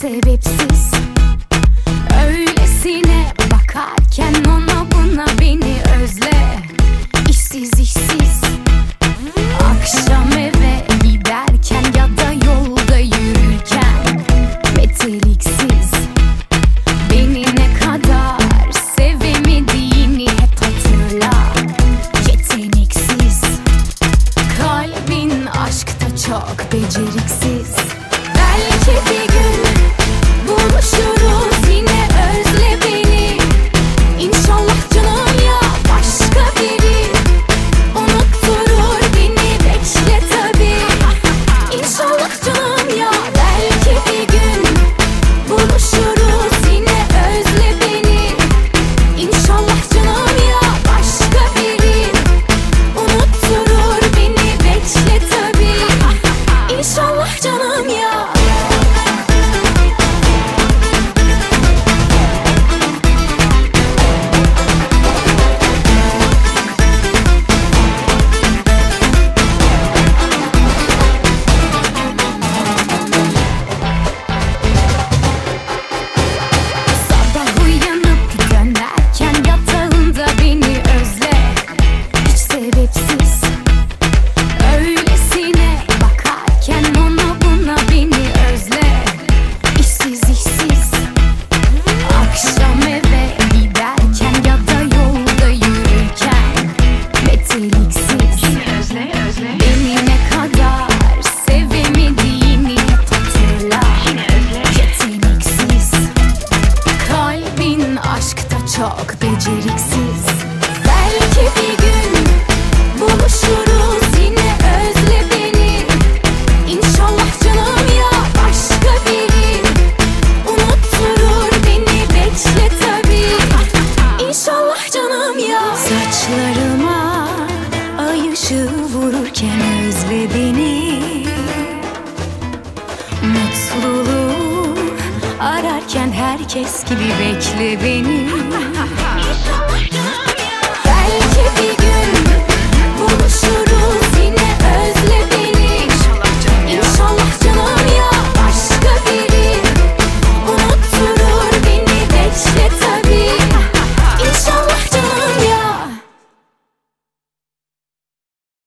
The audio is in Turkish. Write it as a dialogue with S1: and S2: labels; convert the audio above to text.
S1: sebepsiz. Öylesine bakarken ona buna beni çok beceriksiz. Belki bir gün buluşuruz yine özle beni. İnşallah canım ya başka biri. Unutturur beni bekle tabi İnşallah canım ya. Saçlarıma ay ışığı vururken özle beni. Mutluluk Ararken herkes gibi bekle beni.